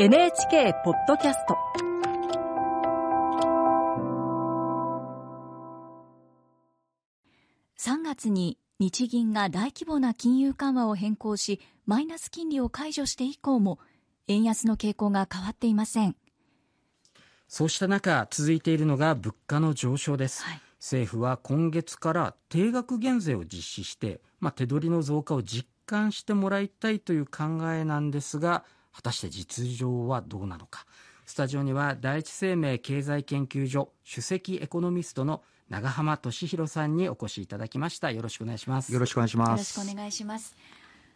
NHK ポッドキャスト。3月に日銀が大規模な金融緩和を変更しマイナス金利を解除して以降も円安の傾向が変わっていません。そうした中続いているのが物価の上昇です、はい、政府は今月から定額減税を実施して、まあ、手取りの増加を実感してもらいたいという考えなんですが果たして実情はどうなのか。スタジオには第一生命経済研究所首席エコノミストの長浜俊弘さんにお越しいただきました。よろしくお願いします。よろしくお願いします。よろしくお願いします。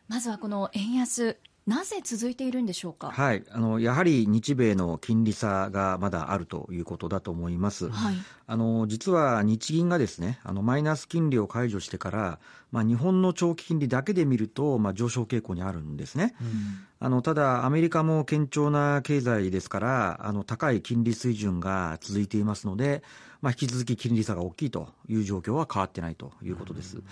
まずはこの円安なぜ続いているんでしょうか、はい、あのやはり日米の金利差がまだあるということだと思います。はい、あの実は日銀がですねあのマイナス金利を解除してから、まあ、日本の長期金利だけで見ると、まあ、上昇傾向にあるんですね。うん、あのただ、アメリカも堅調な経済ですからあの高い金利水準が続いていますので、まあ、引き続き金利差が大きいという状況は変わってないということです。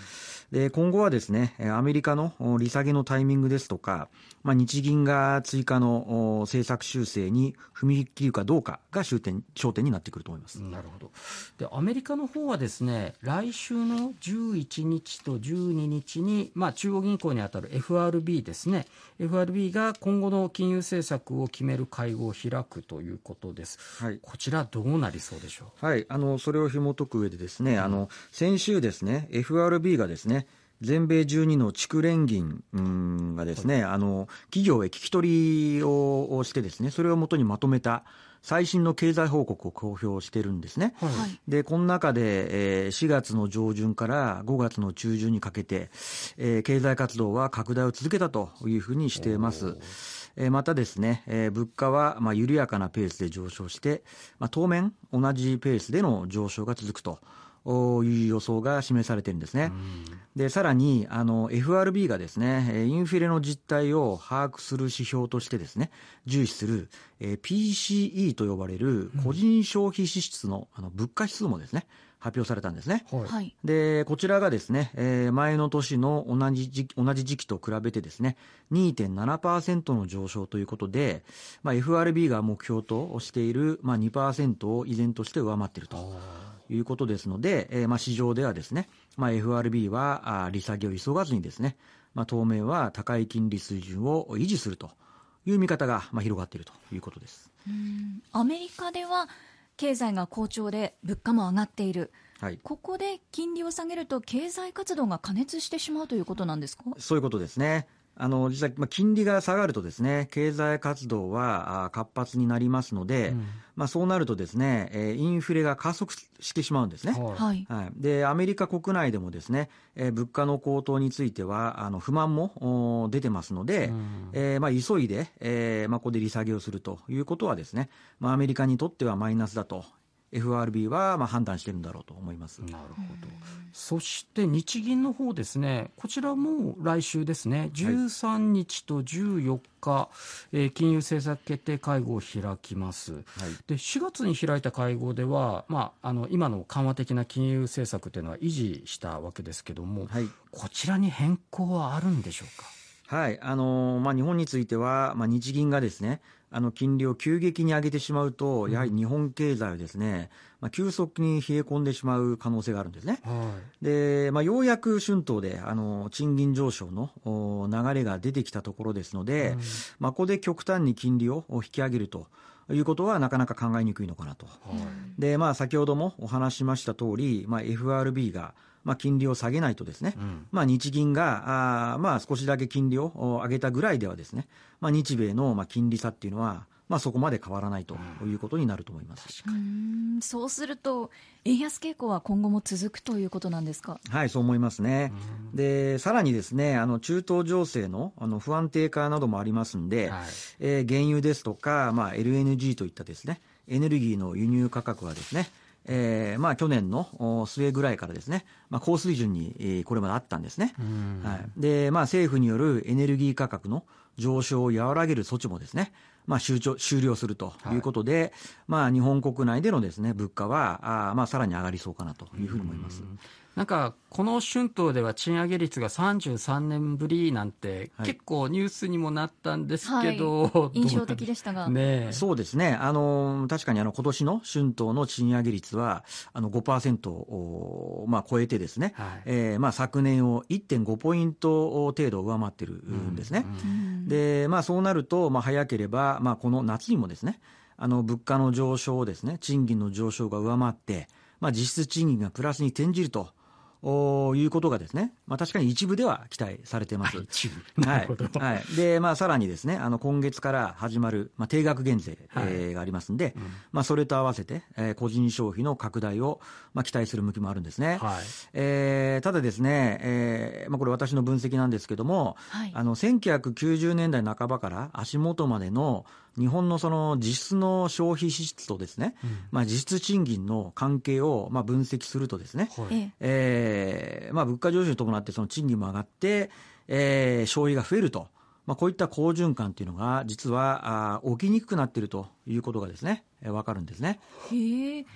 で今後はですねアメリカの利下げのタイミングですとか、まあ、日銀が追加の政策修正に踏み切るかどうかが焦点焦点になってくると思いますなるほどでアメリカの方はですね来週の11日と12日に、まあ、中央銀行にあたる FRB ですね。FRB が今後の金融政策を決める会合を開くということです、はい、こちらどうなりそうでしょう、はい、あのそれを紐解く上でですね、うん、あの先週ですね FRB がですね全米12の地区連銀がですね、はい、あの企業へ聞き取りをしてですねそれをもとにまとめた最新の経済報告を公表してるんですね。はい、で、この中で、えー、4月の上旬から5月の中旬にかけて、えー、経済活動は拡大を続けたというふうにしています。えー、またですね、えー、物価はまあ緩やかなペースで上昇して、まあ、当面同じペースでの上昇が続くと。いう予想が示されているんですね。で、さらに、あの、FRB がですね、インフレの実態を把握する指標としてですね、重視する、え PCE と呼ばれる個人消費支出のあの物価指数もですね、発表されたんですね。はい、で、こちらがですね、えー、前の年の同じ時同じ時期と比べてですね、2.7%の上昇ということで、まあ、FRB が目標としている、まあ、2%を依然として上回っていると。いうことですので、えー、まあ市場ではですね、まあ、FRB はあ利下げを急がずにですね、まあ、当面は高い金利水準を維持するという見方がまあ広がっているということですアメリカでは経済が好調で物価も上がっている、はい、ここで金利を下げると経済活動が過熱してしまうということなんですか？そういうことですね。あの実際、まあ、金利が下がるとですね経済活動は活発になりますので、うん、まあ、そうなるとですね、えインフレが加速してしまうんですね。はい、はい、でアメリカ国内でもですね、え物価の高騰についてはあの不満も出てますので、うん、えー、まあ、急いで、えーまあ、ここで利下げをするということはですね、まあ、アメリカにとってはマイナスだと FRB はまあ判断してるんだろうと思います。なるほど。そして日銀の方ですね、こちらも来週ですね、13日と14日、はい、えー、金融政策決定会合を開きます。はい、で4月に開いた会合では、まあ、あの今の緩和的な金融政策というのは維持したわけですけども、はい、こちらに変更はあるんでしょうか？はい、あのー、まあ、日本については、まあ、日銀がですね、あの金利を急激に上げてしまうと、やはり日本経済はですね、まあ、急速に冷え込んでしまう可能性があるんですね。はい、で、まあ、ようやく春闘であの賃金上昇の流れが出てきたところですので、うん、まあ、ここで極端に金利を引き上げると。いうことはなかなか考えにくいのかなと。はい、で、まあ、先ほどもお話しました通り、まあ、FRB が、まあ、金利を下げないとですね、うん、まあ、日銀があ、まあ、少しだけ金利を上げたぐらいではですね、まあ、日米のまあ金利差っていうのは、まあ、そこまで変わらないということになると思います、うん、そうすると、円安傾向は今後も続くということなんですか？はい、そう思いますね。で、さらにですね、あの中東情勢のあの不安定化などもありますんで、はい、えー、原油ですとか、まあ、LNG といったですね、エネルギーの輸入価格はですね、えーまあ、去年の末ぐらいからですね、まあ、高水準にこれまであったんですね。はい、で、まあ、政府によるエネルギー価格の上昇を和らげる措置もですね、まあ、終終了するとい。うことで、はい、まあ、日本国内でのですね物価はあ、まあ、さらに上がりそうかなというふうに思います。なんかこの春闘では賃上げ率が33年ぶりなんて、結構ニュースにもなったんですけど、はい、印象的でしたが、ね、そうですね、あの確かにあの今年の春闘の賃上げ率はあの5%を、まあ、超えて、ですね、はい、えー、まあ、昨年を1.5ポイント程度上回ってるんですね。うん、でまあ、そうなると、まあ、早ければ、まあ、この夏にもですねあの物価の上昇ですね、賃金の上昇が上回って、まあ、実質賃金がプラスに転じると。いうことがですね、まあ、確かに一部では期待されてます。一部。はい。はい、で、まあ、さらにですね、あの今月から始まる、まあ、定額減税、はい、えー、がありますんで、うん、まあ、それと合わせて、えー、個人消費の拡大を、まあ、期待する向きもあるんですね。はい、えー、ただですね、えーまあ、これ、私の分析なんですけども、はい、あの1990年代半ばから足元までの日本のその実質の消費支出とですね、うん、まあ、実質賃金の関係をまあ分析するとですね、はい、えー、まあ、物価上昇に伴ってその賃金も上がって、えー、消費が増えると。まあ、こういった好循環というのが実はあ起きにくくなっているということがですね、えー、分かるんですね。へえ。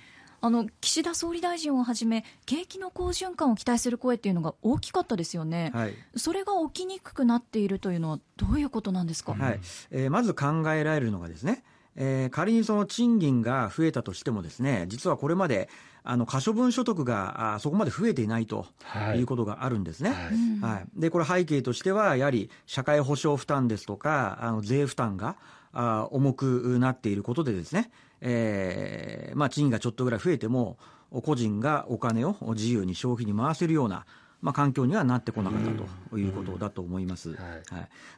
あの岸田総理大臣をはじめ景気の好循環を期待する声っていうのが大きかったですよね、はい、それが起きにくくなっているというのはどういうことなんですか、はい。えー、まず考えられるのがですねえー、仮にその賃金が増えたとしてもですね実はこれまであの可処分所得があそこまで増えていないとい。うことがあるんですね、はい、はい、でこれ背景としてはやはり社会保障負担ですとかあの税負担があ重くなっていることでですねえーまあ、賃金がちょっとぐらい増えても、個人がお金を自由に消費に回せるような、まあ、環境にはなってこなかったということだと思います。はい、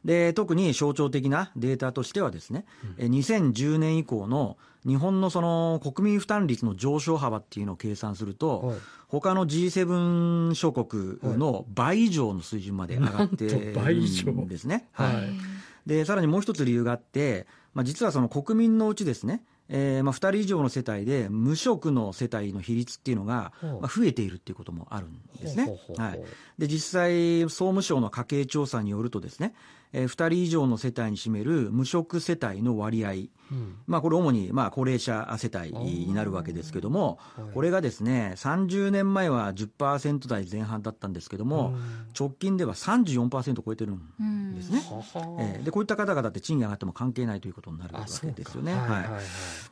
で特に象徴的なデータとしてはですね、うん、2010年以降の日本のその国民負担率の上昇幅っていうのを計算すると、はい、他の G7 諸国の倍以上の水準まで上がってるんですね。はい、でさらにもう一つ理由があって、まあ、実はその国民のうちですねえーまあ、2人以上の世帯で無職の世帯の比率っていうのが、まあ、増えているっていうこともあるんですね。はい、で実際、総務省の家計調査によるとですね、えー、2人以上の世帯に占める無職世帯の割合、うん、まあ、これ主にまあ高齢者世帯になるわけですけども、これがですね30年前は10%台前半だったんですけども、直近では34%超えてるんですね、えー、でこういった方々って賃金上がっても関係ないということになるわけですよね。は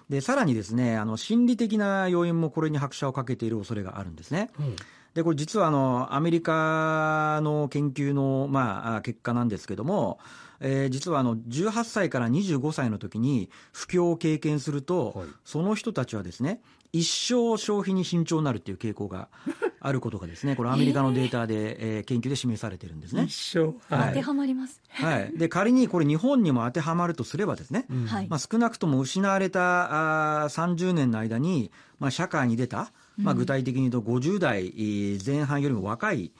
い。でさらにですねあの心理的な要因もこれに拍車をかけている恐れがあるんですね。うんでこれ実はあのアメリカの研究の、まあ、結果なんですけども、えー、実はあの18歳から25歳の時に不況を経験すると、はい、その人たちはですね一生消費に慎重になるっていう傾向が あることがですねこれアメリカのデータで、えー、研究で示されてるんですね。一生、はい、当てはまります。はい。で仮にこれ日本にも当てはまるとすればですね、うん、まあ少なくとも失われたあ30年の間にまあ社会に出たまあ、具体的に言うと50代前半よりも若い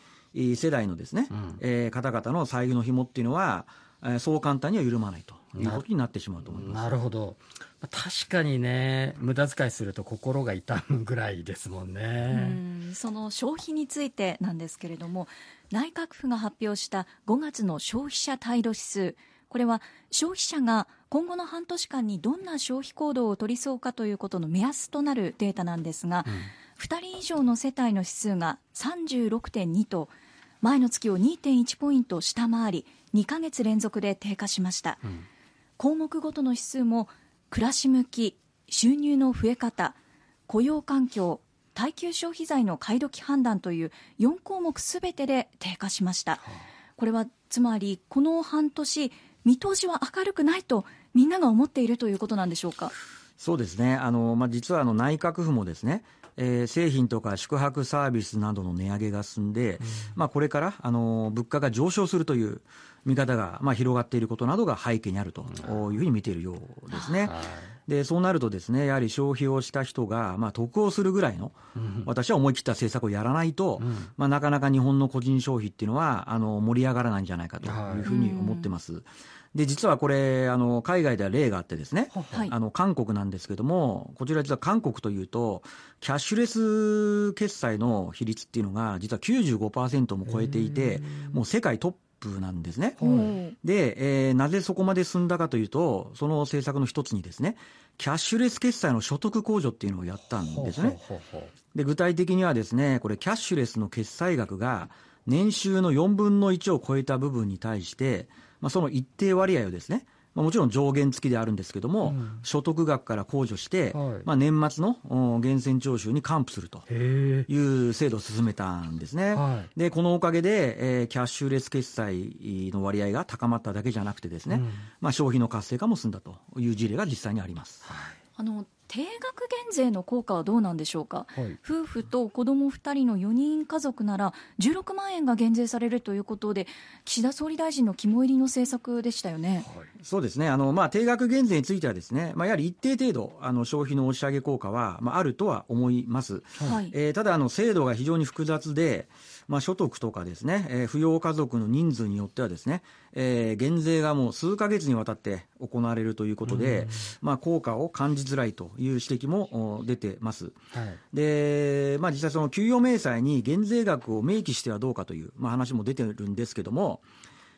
世代のですね、うん、えー、方々の歳費の紐っていうのは、えー、そう簡単には緩まないということになってしまうと思います。なるほど。確かにね無駄遣いすると心が痛むぐらいですもんね。その消費についてなんですけれども内閣府が発表した5月の消費者態度指数。これは消費者が今後の半年間にどんな消費行動を取りそうかということの目安となるデータなんですが、うん2人以上の世帯の指数が36.2と前の月を2.1ポイント下回り2ヶ月連続で低下しました、うん、項目ごとの指数も暮らし向き収入の増え方雇用環境耐久消費財の買い時判断という4項目すべてで低下しました、これはつまりこの半年見通しは明るくないとみんなが思っているということなんでしょうか？そうですね。あの、まあ、実はあの内閣府もですねえー、製品とか宿泊サービスなどの値上げが進んで、うん、まあ、これからあの物価が上昇するという見方が、まあ、広がっていることなどが背景にあるというふうに見ているようですね。でそうなるとですねやはり消費をした人が、まあ、得をするぐらいの、うん、私は思い切った政策をやらないと、うん、まあ、なかなか日本の個人消費っていうのはあの盛り上がらないんじゃないかというふうに思ってます。はいで実はこれあの海外では例があってですね、はい、あの韓国なんですけどもこちら実は韓国というとキャッシュレス決済の比率っていうのが実は95%も超えていてもう世界トップなんですね。はい。で、えーなぜそこまで進んだかというと、その政策の一つにですね、キャッシュレス決済の所得控除っていうのをやったんですね。ほうほうほうで、具体的にはですね、これキャッシュレスの決済額が年収の4分の1を超えた部分に対して、まあ、その一定割合をですね、まあ、もちろん上限付きであるんですけども、うん所得額から控除して、はいまあ、年末のお源泉徴収に還付するとへいう制度を進めたんですね。え。はい。で、このおかげで、えーキャッシュレス決済の割合が高まっただけじゃなくてですね、うんまあ、消費の活性化も進んだという事例が実際にあります。あの定額減税の効果はどうなんでしょうか、はい。夫婦と子供2人の4人家族なら16万円が減税されるということで岸田総理大臣の肝入りの政策でしたよね。そうですね、あのまあ、定額減税についてはですね、まあ、やはり一定程度、あの消費の押し上げ効果は、まあ、あるとは思います。はい。えーただあの、制度が非常に複雑で、まあ、所得とかですね、えー扶養家族の人数によってはですね、えー減税がもう数ヶ月にわたって行われるということで、まあ、効果を感じづらいという指摘もお出てます。はい。で、まあ、実際、その給与明細に減税額を明記してはどうかという、まあ、話も出てるんですけども、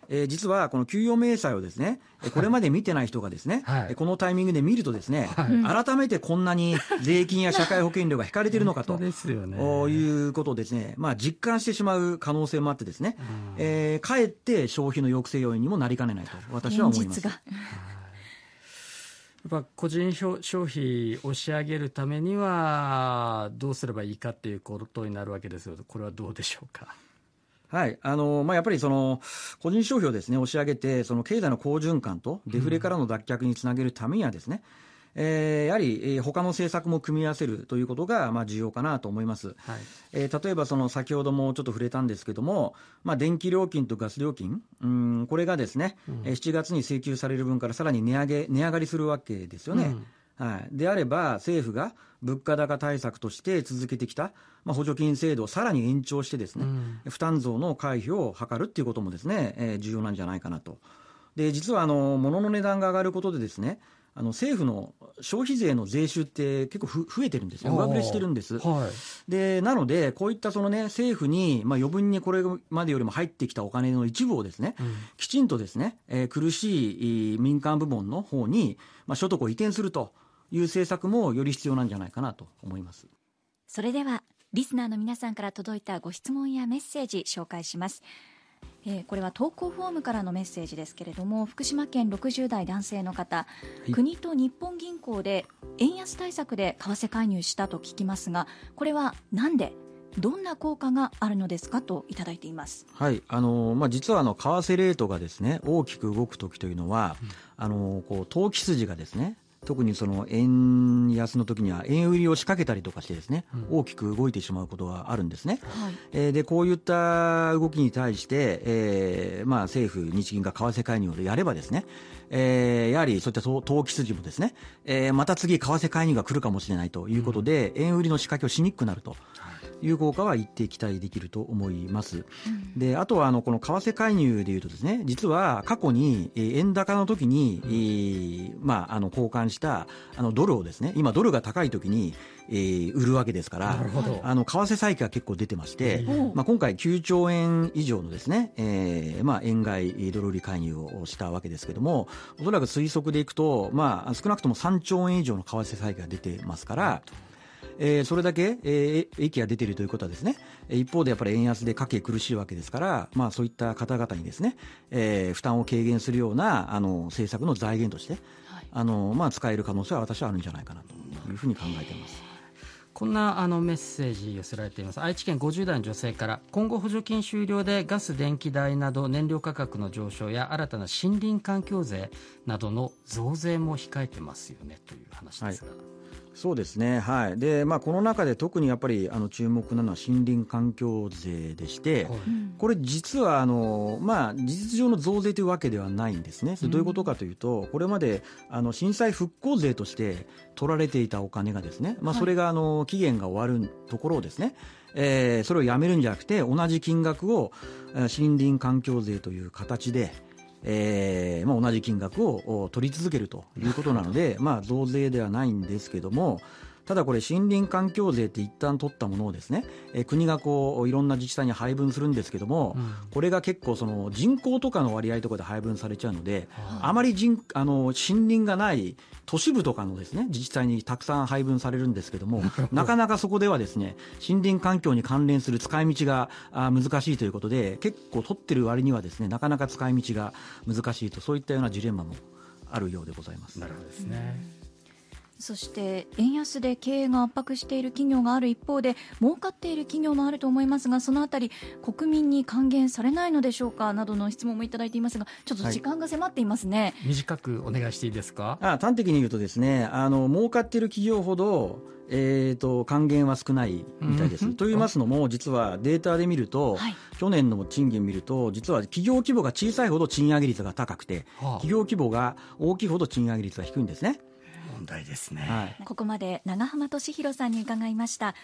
えー実はこの給与明細をですね、えこれまで見てない人がですね、はいえこのタイミングで見るとですね、はい改めてこんなに税金や社会保険料が引かれているのかとですよね。おいうことをですね、まあ、実感してしまう可能性もあってですね、えーかえって消費の抑制要因にもなりかねないと私は思います。現実がやっぱ個人消消費押し上げるためにはどうすればいいかっていうことになるわけですよ。これはどうでしょうか？はい。あの、まあ、やっぱりその、個人消費をですね、押し上げて、その経済の好循環とデフレからの脱却につなげるためにはですね、えーやはり、えー他の政策も組み合わせるということが、まあ、重要かなと思います。はい。えー例えばその先ほどもちょっと触れたんですけども、まあ、電気料金とガス料金、うん、これがですね、えー7月に請求される分からさらに値上げ、値上がりするわけですよね。はい、であれば、政府が物価高対策として続けてきた、まあ、補助金制度をさらに延長してですね、負担増の回避を図るっていうこともですね、えー重要なんじゃないかなと。で、実はあの、物の値段が上がることでですね、あの政府の消費税の税収って結構ふ増えてるんですよ、上振れしてるんです。はい。でなので、こういったその、ね、政府に、まあ、余分にこれまでよりも入ってきたお金の一部をですね、きちんとですね、えー苦しいえー民間部門の方に、まあ、所得を移転するという政策もより必要なんじゃないかなと思います。それではリスナーの皆さんから届いたご質問やメッセージ紹介します、えーこれは投稿フォームからのメッセージですけれども福島県60代男性の方、い。国と日本銀行で円安対策で為替介入したと聞きますがこれはなんでどんな効果があるのですかといただいています。はい。あのまあ、実はあの為替レートがですね大きく動くときというのは、あのこう投機筋がですね特にその円安の時には円売りを仕掛けたりとかしてですね、大きく動いてしまうことがあるんですね。はい。えーでこういった動きに対して、えーまあ、政府、日銀が為替介入をやればですね、えーやはりそういった投投機筋もですね、えーまた次、為替介入が来るかもしれないということで、円売りの仕掛けをしにくくなると。いう効果は一定期待できると思います。であとはあのこの為替介入でいうとですね実は過去にえー円高の時に、えーまあ、あの交換したあのドルをですね今ドルが高い時に、えー売るわけですからあの為替差益が結構出てまして、まあ、今回9兆円以上のですね、えーまあ、円買いドル売り介入をしたわけですけどもおそらく推測でいくと、まあ、少なくとも3兆円以上の為替差益が出てますから。えーそれだけ、えー、益が出ているということはですね、えー一方でやっぱり円安で家計苦しいわけですから、まあそういった方々にですね、えー負担を軽減するような、あの、政策の財源として、はい。あの、まあ使える可能性は私はあるんじゃないかなというふうに考えています。こんなあのメッセージ寄せられています。愛知県50代の女性から今後補助金終了でガス電気代など燃料価格の上昇や新たな森林環境税などの増税も控えてますよねという話ですが、そうですね、はい。でまあ、この中で特にやっぱりあの注目なのは森林環境税でして、はい。これ実はあの、まあ、事実上の増税というわけではないんですね、それどういうことかというと、これまであの震災復興税として取られていたお金がですね、まあ、はい。それがあの期限が終わるところをですね、えーそれをやめるんじゃなくて、同じ金額をえー森林環境税という形で、えーまあ、同じ金額を取り続けるということなので、まあ、増税ではないんですけども、ただこれ森林環境税って一旦取ったものをですね、えー国がこういろんな自治体に配分するんですけども、うんこれが結構その人口とかの割合とかで配分されちゃうので、はあまり人あの森林がない都市部とかのですね自治体にたくさん配分されるんですけども、なかなかそこではですね森林環境に関連する使い道があ難しいということで、結構取ってる割にはですねなかなか使い道が難しいとそういったようなジレンマもあるようでございます。なるほどですね。そして円安で経営が圧迫している企業がある一方で儲かっている企業もあると思いますがそのあたり国民に還元されないのでしょうかなどの質問もいただいていますがちょっと時間が迫っていますね、短くお願いしていいですか？あ端的に言うとですねあの儲かっている企業ほど、えー、と還元は少ないみたいです。うんと言いますのも実はデータで見ると、はい去年の賃金見ると実は企業規模が小さいほど賃上げ率が高くてはあ企業規模が大きいほど賃上げ率が低いんですね。問題ですね。はいここまで長浜俊弘さんに伺いました